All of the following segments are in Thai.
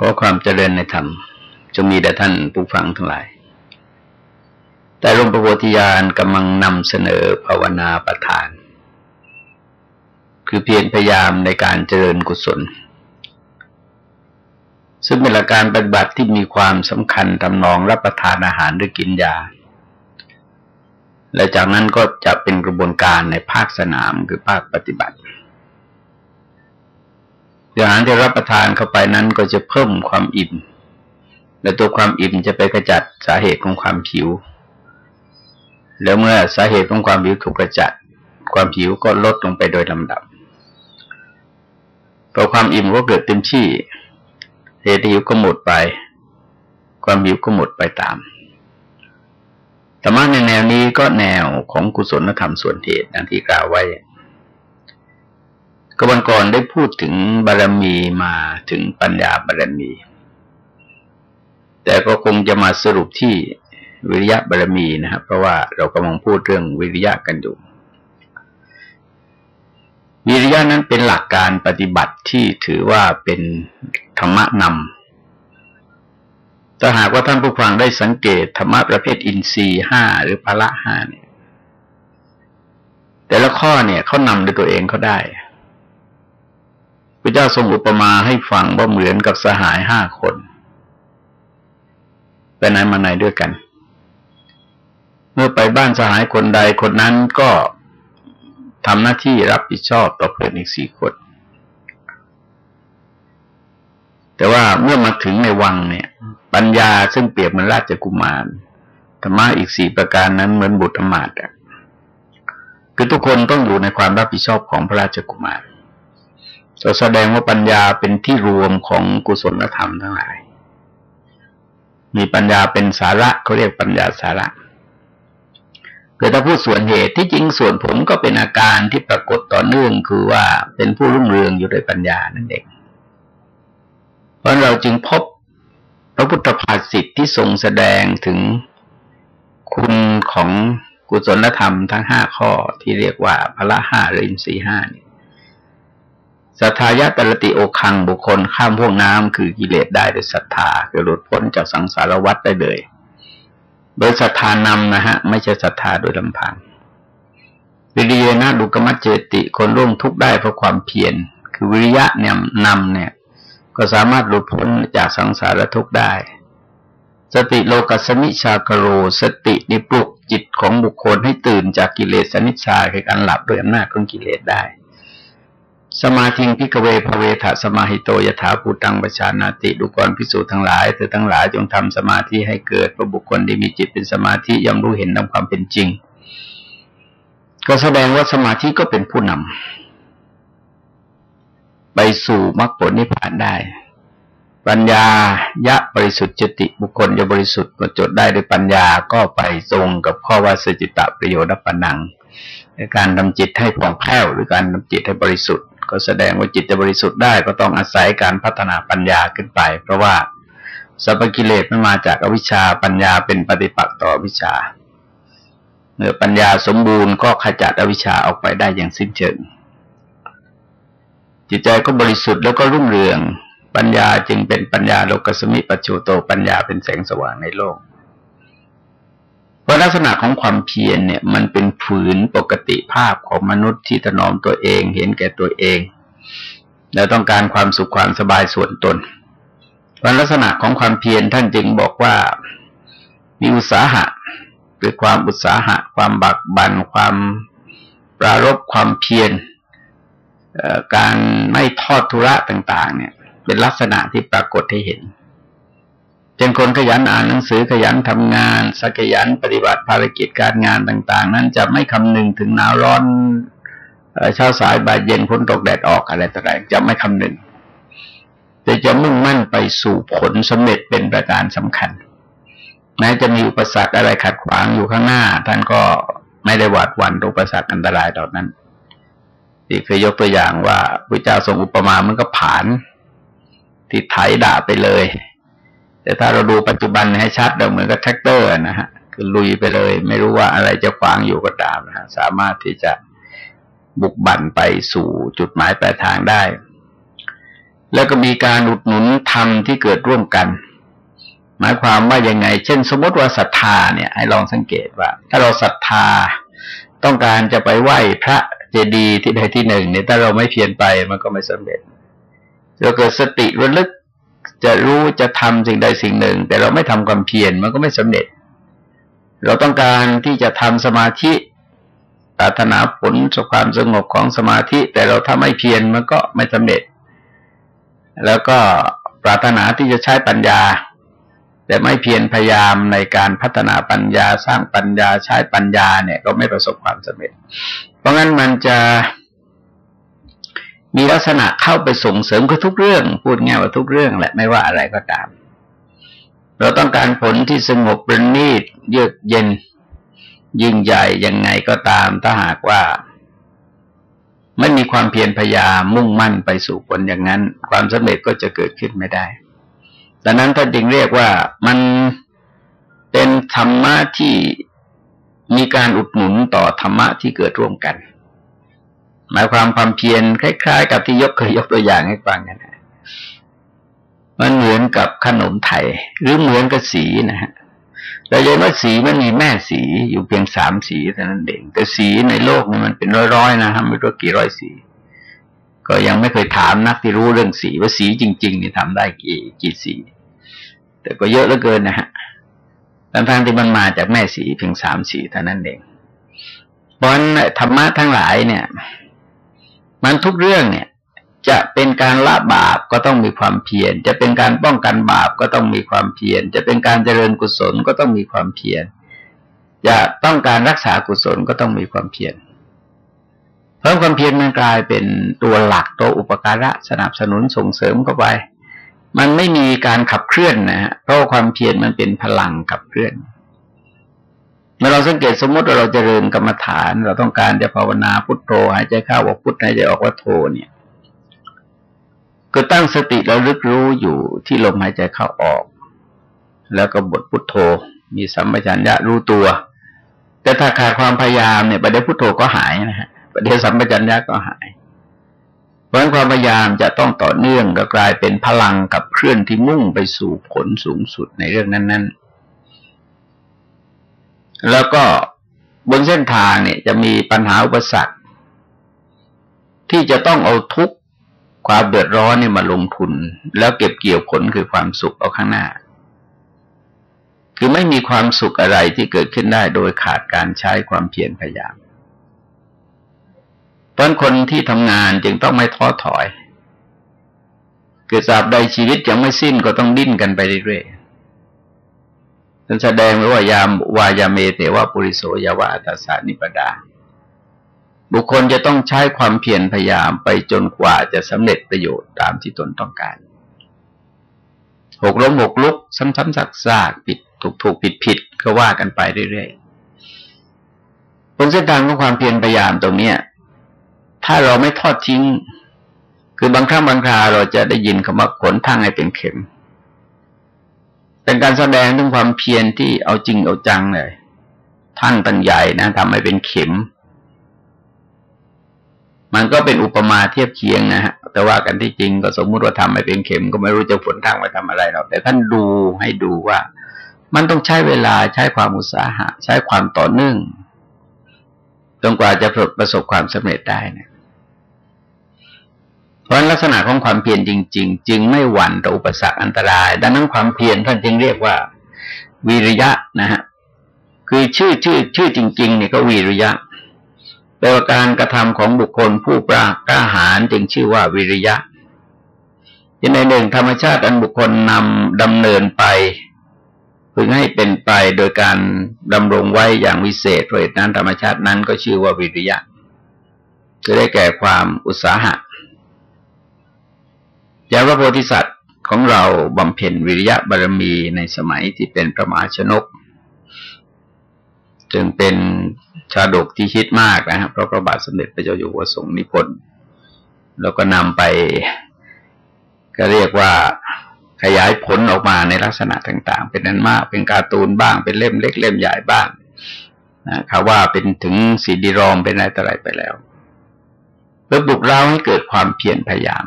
ขอความเจริญในธรรมจะมีแด่ท่านผู้ฟังทั้งหลาย แต่หลวงปู่โพธิญาณกำลังนำเสนอภาวนาประทาน คือเพียรพยายามในการเจริญกุศล ซึ่งเป็นหลักการปฏิบัติที่มีความสำคัญทำนองรับประทานอาหารหรือกินยา และจากนั้นก็จะเป็นกระบวนการในภาคสนามคือภาคปฏิบัติ อาหารที่รับประทานเข้าไปนั้นก็จะเพิ่มความอิ่ม และตัวความอิ่มจะไปกระจัดสาเหตุของความผิว แล้วเมื่อสาเหตุของความผิวถูกกระจัด ความผิวก็ลดลงไปโดยลำดับพอความอิ่มก็เกิดเต็มที่เหตุหิวก็หมดไป ความหิวก็หมดไปตามธรรมะในแนวนี้ก็แนวของกุศลธรรมส่วนเหตุดังที่กล่าวไว้ ก็วันก่อนได้พูดถึงบารมีมาถึงปัญญาบารมี แต่ก็คงจะมาสรุปที่วิริยะบารมีนะครับ เพราะว่าเรากำลังพูดเรื่องวิริยะกันอยู่ วิริยะนั้นเป็นหลักการปฏิบัติที่ถือว่าเป็นธรรมะนำถ้าหากว่าท่านผู้ฟังได้สังเกตธรรมะประเภทอินทรีห้าหรือพละห้าเนี่ย แต่ละข้อเนี่ยเขานำด้วยตัวเองเขาได้ ระเจ้าทรงอุปมาให้ฟังว่าเหมือนกับสหายห้าคนไปไหนมาไหนด้วยกัน เมื่อไปบ้านสหายคนใดคนนั้นก็ทำหน้าที่รับผิดชอบต่อเพื่อนอีกสี่คน แต่ว่าเมื่อมาถึงในวังเนี่ย ปัญญาซึ่งเปรียบเหมือนราชกุมารธรรมะอีกสี่ประการนั้นเหมือนบุตรอมาตย์คือทุกคนต้องอยู่ในความรับผิดชอบของพระราชกุมาร จะแสดงว่าปัญญาเป็นที่รวมของกุศลธรรมทั้งหลาย มีปัญญาเป็นสาระเขาเรียกปัญญาสาระคือถ้าพูดส่วนเหตุที่จริงส่วนผลก็เป็นอาการที่ปรากฏต่อเนื่องคือว่าเป็นผู้รุ่งเรืองอยู่ด้วยปัญญานั่นเอง เพราะเราจึงพบพระพุทธภาษิตที่ทรงแสดงถึงคุณของกุศลธรรมทั้งห้าข้อที่เรียกว่าพละห้าหรืออินทรีห้านี่ สัทธายะตรติโอคังบุคคลข้ามพวกน้ำคือกิเลสได้ด้วยศรัทธาคือหลุดพ้นจากสังสารวัฏได้เลย โดยศรัทธานำนะฮะ ไม่ใช่ศรัทธาโดยลำพังวิริยนะดุกมัจเจติคนร่วงทุกข์ได้เพราะความเพียรคือวิริยะเนี่ยนำเนี่ย ก็สามารถหลุดพ้นจากสังสารทุกข์ได้ สติโลกัสมิชากโร สตินิปลุกจิตของบุคคลให้ตื่นจากกิเลสสนิชาคือการหลับด้วยอำนาจของกิเลสได้ สมาธิงพิกเวภเวทะสมาหิโตยถาภูตังประชานาติดุกรพิสูจน์ทั้งหลายเธอทั้งหลายจงทำสมาธิให้เกิดพระบุคคลที่มีจิตเป็นสมาธิย่อมรู้เห็นตามความเป็นจริง ก็แสดงว่าสมาธิก็เป็นผู้นำไปสู่มรรคผลนิพพานได้ ปัญญายะบริสุทธิ์จติบุคคลจะบริสุทธิ์ประจดได้ด้วยปัญญาก็ไปตรงกับข้อว่าสจิตะประโยชน์ปนังการทำจิตให้ผ่องแผ้วหรือการทำจิตให้บริสุทธิ์ ก็แสดงว่าจิตจะบริสุทธิ์ได้ก็ต้องอาศัยการพัฒนาปัญญาขึ้นไป เพราะว่าสัพกิเลสมันมาจากอวิชชาปัญญาเป็นปฏิปักษ์ต่ออวิชชาเมื่อปัญญาสมบูรณ์ก็ขจัดอวิชชาออกไปได้อย่างสิ้นเชิงจิตใจก็บริสุทธิ์แล้วก็รุ่งเรือง ปัญญาจึงเป็นปัญญาโลกสมิปัจจุโตปัญญาเป็นแสงสว่างในโลก พราะลักษณะของความเพียรเนี่ย มันเป็นฝืนปกติภาพของมนุษย์ที่ถนอมตัวเอง เห็นแก่ตัวเอง แล้วต้องการความสุขความสบายส่วนตนเพราะลักษณะของความเพียรท่านจึงบอกว่ามีอุตสาหะคือความอุตสาหะ ความบักบันความปรารบความเพียรการไม่ทอดทุระต่าง ๆ เนี่ย เป็นลักษณะที่ปรากฏให้เห็น เป็นคนขยันอ่านหนังสือขยันทำงานสักยันปฏิบัติภารกิจการงานต่าง ๆ นั้นจะไม่คำนึงถึงหนาวร้อนเช้าสายบ่ายเย็นพ้นตกแดดออกอะไรต่างๆจะไม่คำนึง แต่จะมุ่งมั่นไปสู่ผลสำเร็จเป็นประการสำคัญแม้จะมีอุปสรรคอะไรขัดขวางอยู่ข้างหน้า ท่านก็ไม่ได้หวาดหวั่นอุปสรรคอันตรายเหล่านั้นที่เคยยกตัวอย่างว่าพระเจ้าทรงอุปมาเหมือนกับผานที่ไถด่าไปเลย แต่ถ้าเราดูปัจจุบันให้ชัดเราเหมือนกับแทรกเตอร์นะฮะคือลุยไปเลย ไม่รู้ว่าอะไรจะขวางอยู่ก็ตามนะฮะสามารถที่จะบุกบั่นไปสู่จุดหมายปลายทางได้ แล้วก็มีการอุดหนุนธรรมที่เกิดร่วมกัน หมายความว่ายังไง เช่น สมมติว่าศรัทธาเนี่ยให้ลองสังเกตว่า ถ้าเราศรัทธาต้องการจะไปไหว้พระเจดีย์ที่ใดที่หนึ่งเนี่ยถ้าเราไม่เพียรไปมันก็ไม่สำเร็จเราเกิดสติระลึก จะรู้จะทำสิ่งใดสิ่งหนึ่ง แต่เราไม่ทำความเพียรมันก็ไม่สำเร็จ เราต้องการที่จะทำสมาธิปรารถนาผลสุความสงบของสมาธิ แต่เราถ้าไม่เพียรมันก็ไม่สำเร็จ แล้วก็ปรารถนาที่จะใช้ปัญญา แต่ไม่เพียรพยายามในการพัฒนาปัญญาสร้างปัญญาใช้ปัญญาเนี่ย ก็ไม่ประสบความสำเร็จ เพราะงั้นมันจะ มีลักษณะเข้าไปส่งเสริมกับทุกเรื่อง พูดง่ายว่าทุกเรื่องแหละไม่ว่าอะไรก็ตาม เราต้องการผลที่สงบประณีตเยือกเย็น ยิ่งใหญ่ยังไงก็ตาม ถ้าหากว่า ไม่มีความเพียรพยายามมุ่งมั่นไปสู่ผลอย่างนั้น ความสำเร็จก็จะเกิดขึ้นไม่ได้ดังนั้นท่านจึงเรียกว่ามันเป็นธรรมะที่มีการอุดหนุนต่อธรรมะที่เกิดร่วมกัน หมายความความเพียรคล้ายๆ กับที่ยกเคยยกตัวอย่างให้ฟังกันนะมันเหมือนกับขนมไทย หรือเหมือนกับสีนะฮะเราจะว่าสีมันมีแม่สีอยู่เพียงสามสีเท่านั้นเองแต่สีในโลกนี่มันเป็นร้อยๆนะฮะไม่รู้กี่ร้อยสี ก็ยังไม่เคยถามนักที่รู้เรื่องสีว่าสีจริงๆนี่ทำได้กี่กี่สี แต่ก็เยอะเหลือเกินนะฮะทั้งๆที่มันมาจากแม่สีเพียงสามสีเท่านั้นเองเพราะธรรมะทั้งหลายเนี่ย มันทุกเรื่องเนี่ย จะเป็นการละบาปก็ต้องมีความเพียร จะเป็นการป้องกันบาปก็ต้องมีความเพียร จะเป็นการเจริญกุศลก็ต้องมีความเพียร จะต้องการรักษากุศลก็ต้องมีความเพียร เพราะความเพียรมันกลายเป็นตัวหลักตัวอุปการะสนับสนุนส่งเสริมเข้าไป มันไม่มีการขับเคลื่อนนะฮะ เพราะความเพียรมันเป็นพลังขับเคลื่อน เมื่อเราสังเกตสมมติว่าเราจเจริญกรรมฐาน เราต้องการจะภาวนาพุทโธหายใจเข้าว่าพุทหายใจออกว่าโธเนี่ยก็ตั้งสติแล้วลึกรู้อยู่ที่ลมหายใจเข้าออก แล้วก็บทพุทโธ มีสัมปชัญญะรู้ตัว แต่ถ้าขาดความพยายามเนี่ยประเดี๋ยวพุทโธก็หายนะฮะประเดี๋ยวสัมปชัญญะก็หาย เพราะความพยายามจะต้องต่อเนื่องก็กลายเป็นพลังกับเคลื่อนที่มุ่งไปสู่ผลสูงสุดในเรื่องนั้น ๆ แล้วก็บนเส้นทางเนี่ยจะมีปัญหาอุปสรรคที่จะต้องเอาทุกความเดือดร้อนเนี่ยมาลงทุน แล้วเก็บเกี่ยวผลคือความสุขเอาข้างหน้า คือไม่มีความสุขอะไรที่เกิดขึ้นได้โดยขาดการใช้ความเพียรพยายามตอนคนที่ทำงานจึงต้องไม่ท้อถอย เกิดสาบใดชีวิตยังไม่สิ้นก็ต้องดิ้นกันไปเรื่อยๆ ท่านแสดงไว้ว่ายามวายาเมเตวะปุริโสยาวะตัสสานิปดา บุคคลจะต้องใช้ความเพียรพยายามไปจนกว่าจะสำเร็จประโยชน์ตามที่ตนต้องการ หกล้มหกลุก ซ้ำๆซักซากผิดถูกถูกผิดผิดก็ว่ากันไปเรื่อยๆบนเส้นทางของความเพียรพยายามตรงเนี้ย ถ้าเราไม่ทอดทิ้ง คือบางครั้งบางคราเราจะได้ยินคำว่าขนทางให้เป็นเข็ม เป็นการแสดงถึงความเพียรที่เอาจริงเอาจังเลยท่านตั้งใหญ่นะทำให้เป็นเข็ม มันก็เป็นอุปมาเทียบเคียงนะฮะแต่ว่ากันที่จริงก็สมมุติว่าทำให้เป็นเข็ม ก็ไม่รู้จะผลทางไปทำอะไรหรอกแต่ท่านดูให้ดูว่า มันต้องใช้เวลาใช้ความอุตสาหะ ใช้ความต่อเนื่องจนกว่าจะประสบความสำเร็จได้นะ เพราะลักษณะของความเพียรจริง ๆ จึงไม่หวั่นต่ออุปสรรคอันตราย ดังนั้นความเพียรท่านจึงเรียกว่า วิริยะนะฮะคือชื่อชื่อชื่อจริง ๆ เนี่ยก็วิริยะแปลว่าการกระทำของบุคคลผู้ปรากล้าหาญจึงชื่อว่าวิริยะที่ในหนึ่งธรรมชาติอันบุคคลนำดำเนินไปพึงให้เป็นไปโดยการดำรงไว้อย่างวิเศษเพราะนั้นธรรมชาตินั้นก็ชื่อว่าวิริยะจะได้แก่ความอุตสาหะ อย่างพระโพธิสัตว์ของเราบำเพ็ญวิริยะบารมีในสมัยที่เป็นพระมาชนก จึงเป็นชาดกที่ฮิตมากนะครับเพราะพระบาทสมเด็จพระเจ้าอยู่หัวทรงนิพนธ์แล้วก็นำไป ก็เรียกว่าขยายผลออกมาในลักษณะต่าง ๆ เป็นนั้นมาก เป็นการ์ตูนบ้าง เป็นเล่มเล็กเล่มใหญ่บ้างนะคาว่าเป็นถึงสีดีรอมเป็นอะไรต่ออะไรไปแล้วแล้วบุกเราให้เกิดความเพียรพยายาม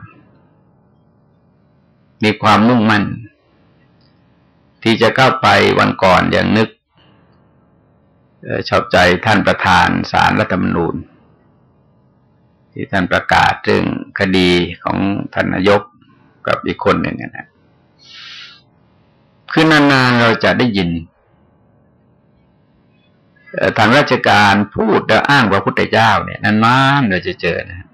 มีความมุ่งมั่น ที่จะเข้าไปวันก่อนอย่างนึกชอบใจท่านประธานสารรัฐธรรมนูญ ที่ท่านประกาศเรื่องคดีของท่านนายกกับอีกคนหนึ่งนะคือนานๆเราจะได้ยินทางราชการพูดแล้วอ้างว่าพุทธเจ้าเนี่ยนานๆเราจะเจอนะ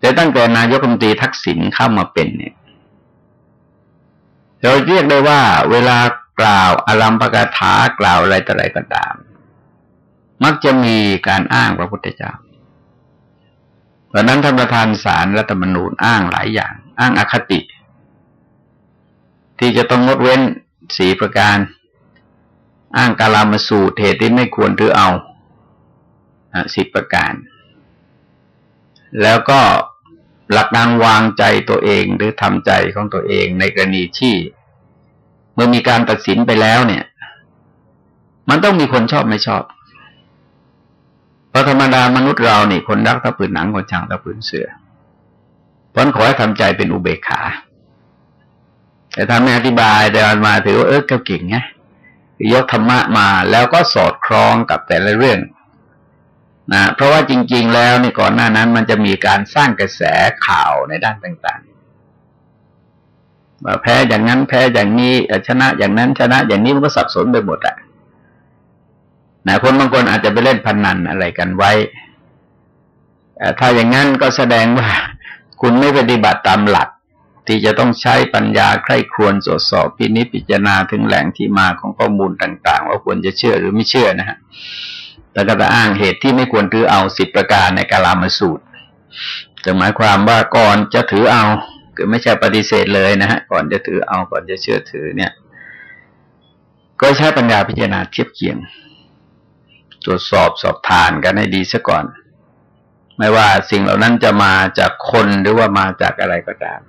แต่ตั้งแต่นายกรัฐมนตรีทักษิณเข้ามาเป็นเนี่ย เราเรียกได้ว่าเวลากล่าวอารัมปกถากล่าวอะไรต่ออะไรก็ตาม มักจะมีการอ้างพระพุทธเจ้าเพราะนั้นท่านประธานสารรัฐธรรมนูญอ้างหลายอย่าง อ้างอคติ ที่จะต้องงดเว้นสีประการ อ้างกาลามาสูตรเหตุที่ไม่ควรถือเอาสิบประการ แล้วก็ หลักการวางใจตัวเองหรือทำใจของตัวเองในกรณีที่ เมื่อมีการตัดสินไปแล้วเนี่ย มันต้องมีคนชอบไม่ชอบเพราะธรรมดามนุษย์เรานี่คนรักตะปืนหนังคนชังตะปืนเสือเพราะขอให้ทำใจเป็นอุเบกขา แต่ทำไม่อธิบายแต่มาถือว่าเออก็เก่งไงยกธรรมะมาแล้วก็สอดคล้องกับแต่ละเรื่อง นะเพราะว่าจริง ๆ แล้วในก่อนหน้านั้น มันจะมีการสร้างกระแสข่าวในด้านต่างๆว่าแพ้อย่างนั้นแพ้อย่างนี้ชนะอย่างนั้นชนะ อย่างนี้มันก็สับสนไปหมดอะนะคนบางคนอาจจะไปเล่นพนนันอะไรกันไว้ถ้าอย่างนั้นก็แสดงว่า คุณไม่ปฏิบัติตามหลัก ที่จะต้องใช้ปัญญาใคร่ครวญตรวจสอบพินิจพิจารณาถึงแหล่งที่มาของข้อมูลต่าง ๆ ว่าควรจะเชื่อหรือไม่เชื่อนะฮะ แล้วก็จะอ้างเหตุที่ไม่ควรถือเอาสิบประการในกาลามสูตรจะหมายความว่าก่อนจะถือเอาคือไม่ใช่ปฏิเสธเลยนะฮะก่อนจะถือเอาก่อนจะเชื่อถือเนี่ย ก็ใช้ปัญญาพิจารณาเทียบเคียง ตรวจสอบสอบทานกันให้ดีซะก่อน ไม่ว่าสิ่งเหล่านั้นจะมาจากคนหรือว่ามาจากอะไรก็ตาม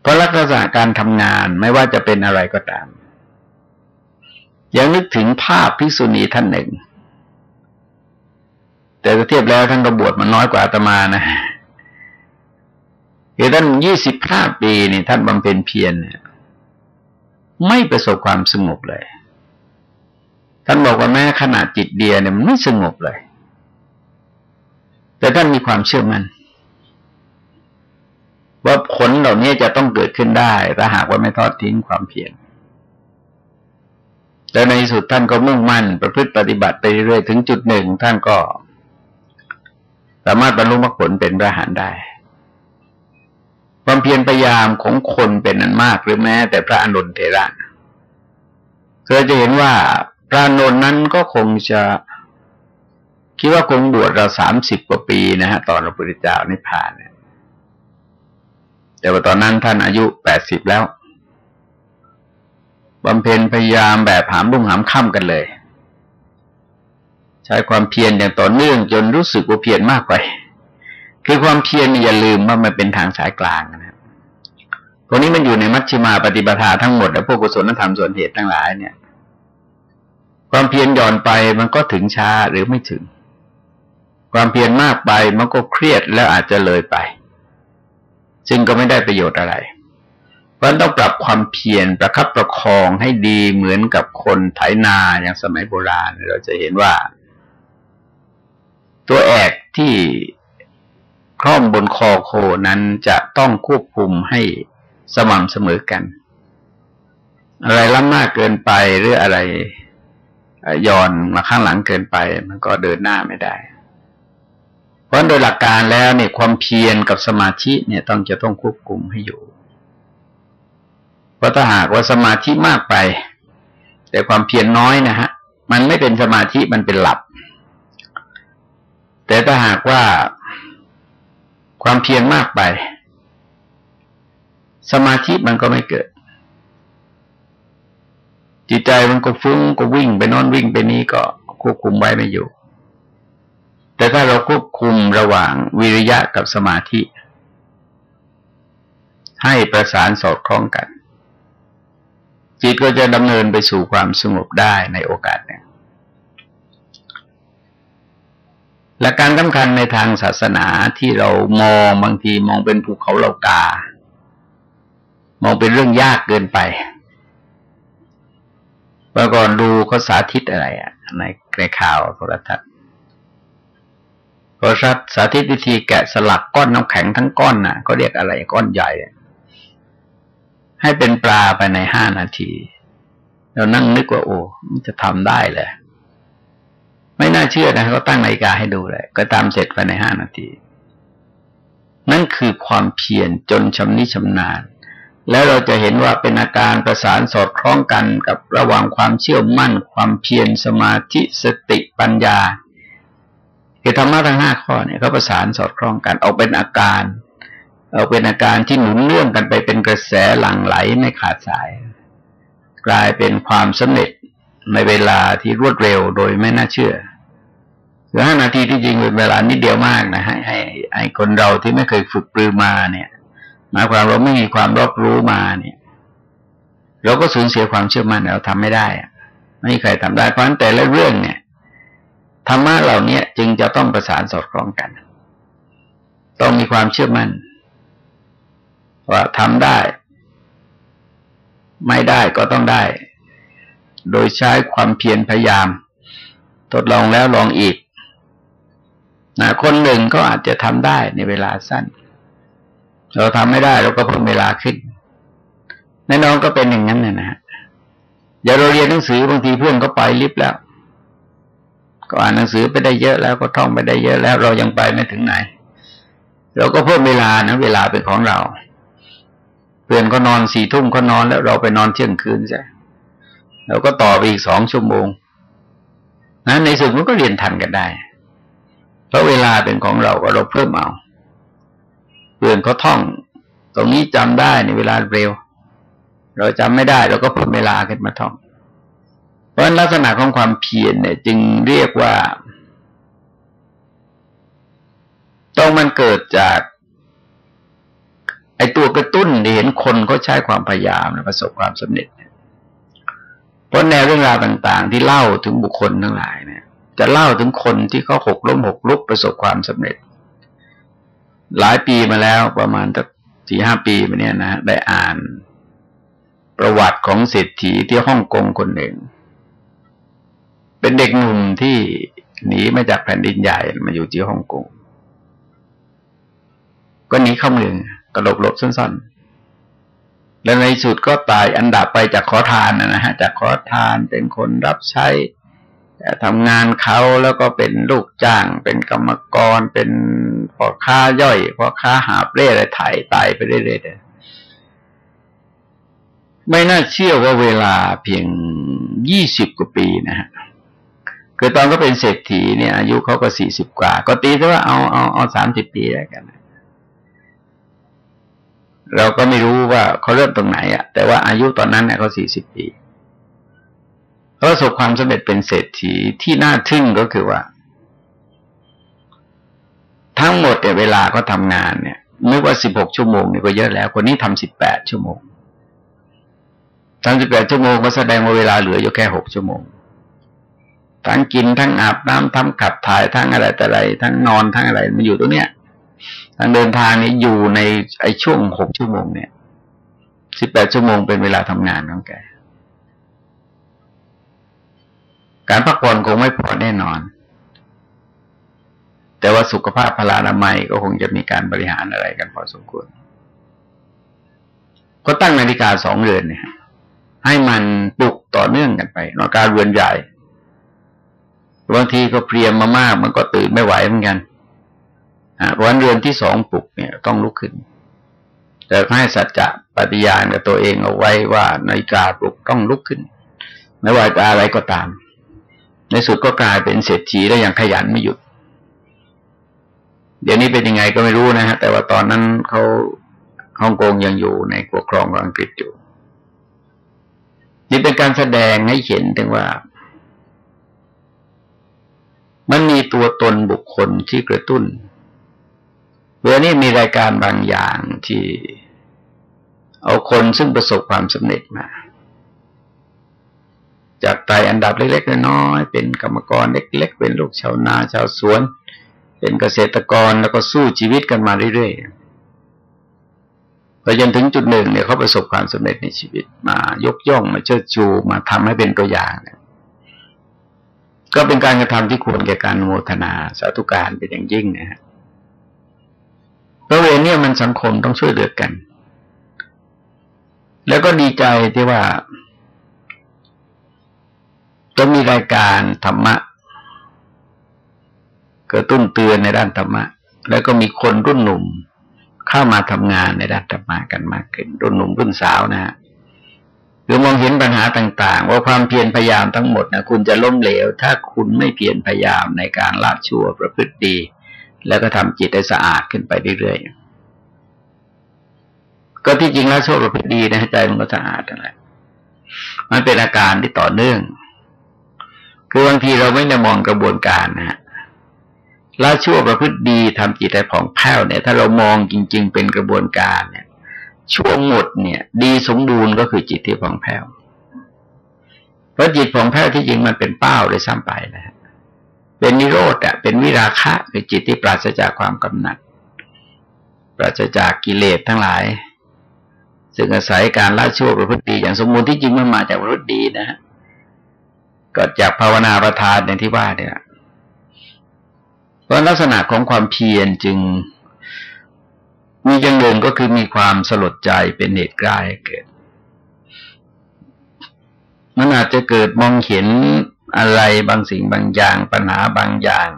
เพราะลักษณะการทำงานไม่ว่าจะเป็นอะไรก็ตาม ยังนึกถึงภาพพิษุณีท่านหนึ่ง แต่เทียบแล้วท่านก็บวชมันน้อยกว่าอาตมานะคือท่านยี่สิบห้าปีนี่ท่านบำเพ็ญเพียรเนี่ยไม่ประสบความสงบเลย ท่านบอกว่าแม้ขนาดจิตเดียเนี่ยมันไม่สงบเลย แต่ท่านมีความเชื่อมัน่นว่าผลเหล่านี้จะต้องเกิดขึ้นได้ถ้าหากว่าไม่ทอดทิ้งความเพียร แต่ในสุดท่านก็มุ่งมั่น ประพฤติปฏิบัติไปเรื่อยถึงจุดหนึ่งท่านก็ สามารถบรรลุมรรคผลเป็นพระหานได้ความเพียรพยายามของคนเป็นนันมากหรือแม้ แต่พระอนุนเทระเราจะเห็นว่าพระอนุนนั้นก็คงจะคิดว่าคงบวชเราสามสิบกว่าปีนะฮะตอนพระพุทธเจ้านิพพานเนี่ยแต่ว่าตอนนั้นท่านอายุแปดสิบแล้ว บำเพ็ญพยายามแบบหามรุ่งหามค่ำกันเลย ใช้ความเพียรอย่างต่อเนื่องจนรู้สึกว่าเพียรมากไป คือความเพียรอย่าลืมว่ามันเป็นทางสายกลางนะครับตรงนี้มันอยู่ในมัชฌิมาปฏิปทาทั้งหมดและพวกกุศลธรรมส่วนเหตุทั้งหลายเนี่ย ความเพียรหย่อนไปมันก็ถึงช้าหรือไม่ถึง ความเพียรมากไปมันก็เครียดแล้วอาจจะเลยไป ซึ่งก็ไม่ได้ประโยชน์อะไร เพราะต้องปรับความเพียรประคับประคองให้ดีเหมือนกับคนไถนาอย่างสมัยโบราณ เราจะเห็นว่า ตัวแอกที่คล่อมบนคอโคนั้นจะต้องควบคุมให้สม่ำเสมอกัน อะไรล้ำมากเกินไปหรืออะไรย่อนมาข้างหลังเกินไป มันก็เดินหน้าไม่ได้ เพราะโดยหลักการแล้วเนี่ยความเพียรกับสมาธิเนี่ยต้องจะต้องควบคุมให้อยู่ เพราะถ้าหากว่าสมาธิมากไป แต่ความเพียรนน้อยนะฮะ มันไม่เป็นสมาธิมันเป็นหลับ แต่ถ้าหากว่าความเพียรมากไป สมาธิมันก็ไม่เกิด จิตใจมันก็ฟุ้งก็วิ่งไปนอนวิ่งไปนี้ก็ควบคุมไว้ไม่อยู่ แต่ถ้าเราควบคุมระหว่างวิริยะกับสมาธิ ให้ประสานสอดคล้องกัน จิตก็จะดำเนินไปสู่ความสงบได้ในโอกาสหนึ่งและการสำคัญในทางศาสนาที่เรามองบางทีมองเป็นภูเขาเหล่ากา มองเป็นเรื่องยากเกินไปเมื่อก่อนดูเขาสาธิตอะไรอะในในข่าวโทรทัศน์โทรทัศน์สาธิตวิธีแกะสลักก้อนน้ำแข็งทั้งก้อนน่ะเขาเรียกอะไรก้อนใหญ่ ให้เป็นปลาไปในห้านาที เรานั่งนึกว่าโอ้มันจะทำได้เลยไม่น่าเชื่อนะเขาตั้งนาฬิกาให้ดูเลย ก็ตามเสร็จภายในห้านาที นั่นคือความเพียรจนชำนิชำนาญ แล้วเราจะเห็นว่าเป็นอาการประสานสอดคล้องกันกับระหว่างความเชื่อมั่น ความเพียรสมาธิสติปัญญาคือธรรมะทั้งห้าข้อเนี่ยเขาประสานสอดคล้องกันเอาเป็นอาการ เอาเป็นอาการที่หนุนเรื่องกันไปเป็นกระแสหลั่งไหลไม่ขาดสาย กลายเป็นความสำเร็จในเวลาที่รวดเร็วโดยไม่น่าเชื่อคือห้านาทีที่จริงเป็นเวลานิดเดียวมากนะให้ให้ให้คนเราที่ไม่เคยฝึกปรือมาเนี่ยหมายความเราไม่มีความรอบรู้มาเนี่ย เราก็สูญเสียความเชื่อมั่นเราทำไม่ได้ไม่มีใครทำได้เพราะฉะนั้นแต่ละเรื่องเนี่ยธรรมะเหล่านี้จึงจะต้องประสานสอดคล้องกัน ต้องมีความเชื่อมั่น ว่าทำได้ ไม่ได้ก็ต้องได้ โดยใช้ความเพียรพยายาม ทดลองแล้วลองอีกนะคนหนึ่งก็อาจจะทำได้ในเวลาสั้น เราทำไม่ได้เราก็เพิ่มเวลาขึ้นแน่นอนก็เป็นอย่างนั้นนะฮะอย่าเราเรียนหนังสือบางทีเพื่อนก็ไปลิฟต์แล้ว ก็อ่านหนังสือไปได้เยอะแล้วก็ท่องไปได้เยอะแล้วเรายังไปไม่ถึงไหน เราก็เพิ่มเวลานะ เวลาเป็นของเรา พื่อนก็นอนสี่ทุ่มก็นอนแล้วเราไปนอนเที่ยงคืนใช่เราก็ต่อไปอีกสองชั่วโมงนะในสุดมันก็เรียนทันกันได้ เพราะเวลาเป็นของเราก็เราเพิ่มเอาเพื่อนเขาท่อง ตรงนี้จำได้ในเวลาเร็ว เราจำไม่ได้เราก็เพิ่มเวลาขึ้นมาท่อง เพราะลักษณะของความเพียรเนี่ย จึงเรียกว่า ต้องมันเกิดจาก ตัวกระตุ้นที่เห็นคนเขาใช้ความพยายามประสบความสำเร็จเพราะแนวเรื่องราวต่างๆ ที่เล่าถึงบุคคลทั้งหลายเนี่ย จะเล่าถึงคนที่เขาหกล้มหกลุกประสบความสำเร็จ หลายปีมาแล้วประมาณสักสี่ห้าปีมาเนี้ยนะได้อ่านประวัติของเศรษฐีที่ฮ่องกงคนหนึ่ง เป็นเด็กหนุ่มที่หนีมาจากแผ่นดินใหญ่มาอยู่ที่ฮ่องกงก็หนีเข้าเมือง กระโดดหลบซ่อนๆ และในสุดก็ตายอันดับไปจากขอทานนะฮะจากขอทานเป็นคนรับใช้ทำงานเขาแล้วก็เป็นลูกจ้าง เป็นกรรมกร เป็นพ่อค้าย่อยพ่อค้าหาเปร่อะไรถ่ายตายไปเรื่อยๆไม่น่าเชื่อว่าเวลาเพียงยี่สิบกว่าปีนะฮะคือตอนก็เป็นเศรษฐีเนี่ย อายุเขาก็สี่สิบกว่า ก็ตีซะว่าเอาเอาเอาสามสิบปีแล้วกัน เราก็ไม่รู้ว่าเขาเริ่มตรงไหนอะแต่ว่าอายุตอนนั้นเนี่ยเขาสี่สิบปีประสบความสำเร็จเป็นเศรษฐีที่น่าทึ่งก็คือว่า ทั้งหมดเนี่ยเวลาก็ทำงานเนี่ยนึกว่าสิบหกชั่วโมงเนี่ยก็เยอะแล้ว คนนี้ทำสิบแปดชั่วโมงทำสิบแปดชั่วโมงก็แสดงว่าเวลาเหลืออยู่แค่หกชั่วโมง ทั้งกินทั้งอาบน้ำทำขับถ่ายทั้งอะไรแต่อะไร ทั้งนอนทั้งอะไรมันอยู่ตรงเนี้ย ทางเดินทางนี้อยู่ในไอ้ช่วงหกชั่วโมงเนี่ยสิบแปดชั่วโมงเป็นเวลาทำงานของแก การพักผ่อนคงไม่พอแน่นอน แต่ว่าสุขภาพพลานามัยก็คงจะมีการบริหารอะไรกันพอสมควร ก็ตั้งนาฬิกาสองเรือนเนี่ยให้มันปลุกต่อเนื่องกันไปนาฬิกาเรือนใหญ่บางทีก็เพียมมามาก มันก็ตื่นไม่ไหวเหมือนกัน เพราะเรือนที่สองปลุกเนี่ยต้องลุกขึ้น แต่ให้สัจจะปฏิญาณกับตัวเองเอาไว้ว่านาฬิกาปลุกต้องลุกขึ้น ไม่ว่าจะอะไรก็ตาม ในสุดก็กลายเป็นเศรษฐีได้อย่างขยันไม่หยุด เดี๋ยวนี้เป็นยังไงก็ไม่รู้นะฮะ แต่ว่าตอนนั้นเขาฮ่องกงยังอยู่ในปกครองของอังกฤษอยู่ นี่เป็นการแสดงให้เห็นถึงว่า มันมีตัวตนบุคคลที่กระตุ้น เวลานี้มีรายการบางอย่างที่เอาคนซึ่งประสบความสำเร็จมา จากไต่อันดับเล็กๆน้อยๆเป็นกรรมกรเล็ก ๆ เป็นลูกชาวนาชาวสวน เป็นเกษตรกรแล้วก็สู้ชีวิตกันมาเรื่อยๆพอจนถึงจุดหนึ่งเนี่ยเขาประสบความสำเร็จในชีวิตมายกย่องมาเชิดชูมาทำให้เป็นตัวอย่างเนี่ยก็เป็นการกระทำที่ควรแก่การโมทนาสาธุการเป็นอย่างยิ่งนะฮะ เพระเวรเนี่ยมันสังคมต้องช่วยเหลือกัน แล้วก็ดีใจที่ว่าจะมีรายการธรรมะกระตุ้นเตือนในด้านธรรมะ แล้วก็มีคนรุ่นหนุ่มเข้ามาทำงานในด้านธรรมะกันมากขึ้น รุ่นหนุ่มรุ่นสาวนะฮะคือมองเห็นปัญหาต่าง ๆ ว่าความเพียรพยายามทั้งหมดนะคุณจะล้มเหลว ถ้าคุณไม่เพียรพยายามในการละชั่วประพฤติดี แล้วก็ทำจิตให้สะอาดขึ้นไปเรื่อยๆ ก็ที่จริงแล้วชั่วประพฤติดีนะใจมันก็สะอาดนั่นแหละ มันเป็นอาการที่ต่อเนื่อง คือบางทีเราไม่ได้มองกระบวนการนะฮะละชั่วประพฤติดีทำจิตให้ผ่องแผ้วเนี่ย ถ้าเรามองจริง ๆ เป็นกระบวนการเนี่ยช่วงหมดเนี่ย ดีสมบูรณ์ก็คือจิตที่ผ่องแผ้วเพราะจิตผ่องแผ้วที่จริงมันเป็นเป้าเลยซ้ำไปนะ เป็นนิโรธอะ เป็นวิราคะคือจิตที่ปราศจากความกำหนัด ปราศจากกิเลสทั้งหลาย ซึ่งอาศัยการละชั่วประพฤติดีอย่างสมบูรณ์ที่จริงมันมาจากประพฤติดีนะฮะก็จากภาวนาประทานอย่างที่ว่าเนี่ยเพราะลักษณะของความเพียรจึง มีอย่างหนึ่งก็คือมีความสลดใจเป็นเหตุกลายเกิด มันอาจจะเกิดมองเห็น อะไรบางสิ่งบางอย่าง ปัญหาบางอย่าง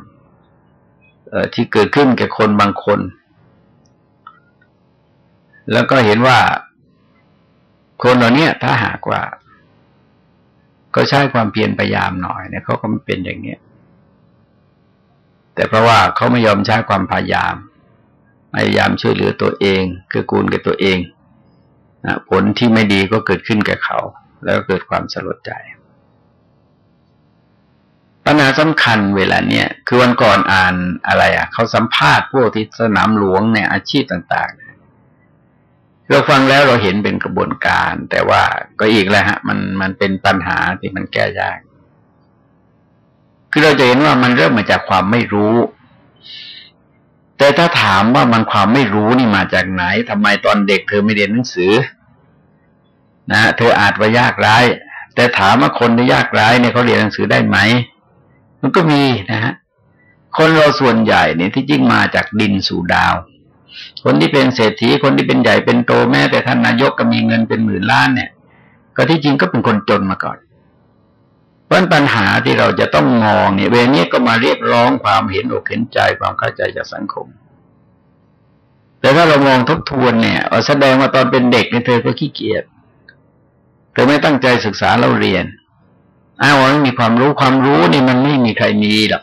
ที่เกิดขึ้นแก่คนบางคน แล้วก็เห็นว่า คนเหล่านี้ถ้าหากว่า ก็ใช้ความเพียรพยายามหน่อยเนี่ยเขาก็ไม่เป็นอย่างนี้แต่เพราะว่าเขาไม่ยอมใช้ความพยายามพยายามช่วยเหลือตัวเองคือกูลกับตัวเองนะผลที่ไม่ดีก็เกิดขึ้นกับเขา แล้วก็เกิดความสลดใจ ปัญหาสำคัญเวลาเนี้ยคือวันก่อนอ่านอะไรอะ เขาสัมภาษณ์พวกที่สนามหลวงเนี่ยอาชีพต่างๆ เราฟังแล้วเราเห็นเป็นกระบวนการ แต่ว่าก็อีกแล้วฮะ มันมันเป็นปัญหาที่มันแก้ยาก คือเราจะเห็นว่ามันเริ่มมาจากความไม่รู้ แต่ถ้าถามว่ามันความไม่รู้นี่มาจากไหนทำไมตอนเด็กเธอไม่เรียนหนังสือ นะเธออาจว่ายากไร้แต่ถามว่าคนที่ยากไร้เนี่ยเขาเรียนหนังสือได้ไหม มันก็มีนะฮะคนเราส่วนใหญ่เนี่ยที่จริงมาจากดินสู่ดาว คนที่เป็นเศรษฐีคนที่เป็นใหญ่เป็นโตแม้แต่ท่านนายกก็มีเงินเป็นหมื่นล้านเนี่ย ก็ที่จริงก็เป็นคนจนมาก่อนเพราะปัญหาที่เราจะต้องมองเนี่ยเวลนี้ก็มาเรียกร้องความเห็นอกเห็นใจความเข้าใจจากสังคม แต่ถ้าเรามองทบทวนเนี่ยแสดงว่าตอนเป็นเด็กเนี่ยเธอก็ขี้เกียจเธอไม่ตั้งใจศึกษาเราเรียน อ้าวไม่มีความรู้ความรู้นี่มันไม่มีใครมีหรอก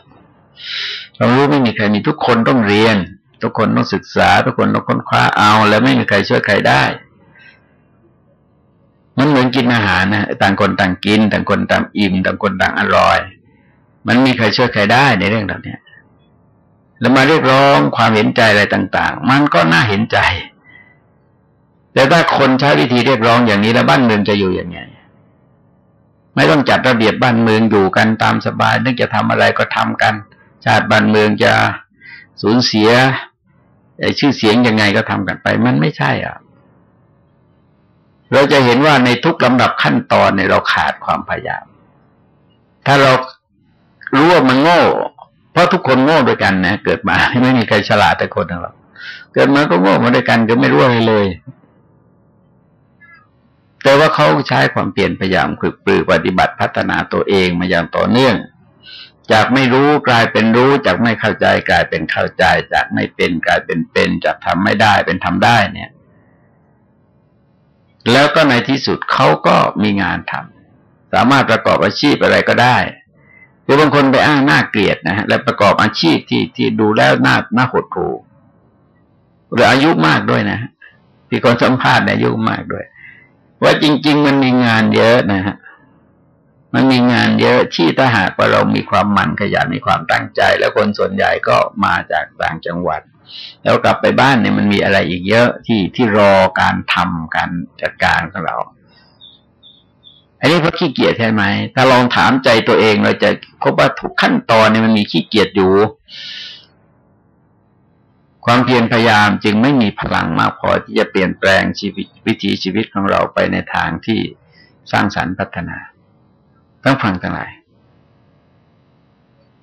ความรู้ไม่มีใครมีทุกคนต้องเรียน ทุกคนต้องศึกษา ทุกคนต้องค้นคว้าเอา แล้วไม่มีใครช่วยใครได้ มันเหมือนกินอาหารนะต่างคนต่างกิน ต่างคนต่างอิ่ม ต่างคนต่างอร่อย มันมีใครช่วยใครได้ในเรื่องเหล่านี้แล้วมาเรียกร้องความเห็นใจอะไรต่าง ๆ มันก็น่าเห็นใจ แต่ถ้าคนใช้วิธีเรียกร้องอย่างนี้แล้วบ้านเมืองจะอยู่อย่างไง ไม่ต้องจัดระเบียบบ้านเมืองอยู่กันตามสบายนึกจะทำอะไรก็ทำกัน ชาติบ้านเมืองจะสูญเสียชื่อเสียงยังไงก็ทำกันไป มันไม่ใช่อะ เราจะเห็นว่าในทุกลำดับขั้นตอนเนี่ยเราขาดความพยายาม ถ้าเรารู้ว่ามันโง่ เพราะทุกคนโง่ด้วยกันนะเกิดมาไม่มีใครฉลาดแต่คนหรอกเกิดมาก็โง่มาด้วยกันก็ไม่รู้อะไรเลย แต่ว่าเขาใช้ความเปลี่ยนพยายามฝึกปรือปฏิบัติพัฒนาตัวเองมาอย่างต่อเนื่อง จากไม่รู้กลายเป็นรู้ จากไม่เข้าใจกลายเป็นเข้าใจ จากไม่เป็นกลายเป็นเป็น จากทำไม่ได้เป็นทำได้เนี่ย แล้วก็ในที่สุดเขาก็มีงานทำสามารถประกอบอาชีพอะไรก็ได้รือบางคนไปอ้างหน้าเกลียดนะฮะและประกอบอาชีพที่ที่ดูแล้วหน้าหน้าหดหู่หรืออายุมากด้วยนะที่คนสัมภาษณ์อายุมากด้วย ว่าจริง ๆ มันมีงานเยอะนะฮะมันมีงานเยอะที่ถ้าหากว่าเรามีความมันขยันมีความตั้งใจ แล้วคนส่วนใหญ่ก็มาจากต่างจังหวัด แล้วกลับไปบ้านเนี่ยมันมีอะไรอีกเยอะที่ที่รอการทำการจัดการของเรา อันนี้เพราะขี้เกียจใช่ไหมถ้าลองถามใจตัวเองเราจะพบว่าทุกขั้นตอนเนี่ยมันมีขี้เกียจอยู่ ความเพียรพยายามจึงไม่มีพลังมากพอที่จะเปลี่ยนแปลงชีวิตวิถีชีวิตของเราไปในทางที่สร้างสรรค์พัฒนาต้องฟังทั้งหลาย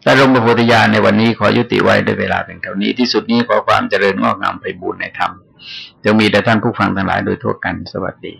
แต่ลงประโพธิญาณในวันนี้ขอยุติไว้ด้วยเวลาเป็นเท่านี้ที่สุดนี้ขอความเจริญงอกงามไปบูรณนธรรมจะมีแต่ท่านผู้ฟังทั้งหลายโดยทั่วกันสวัสดี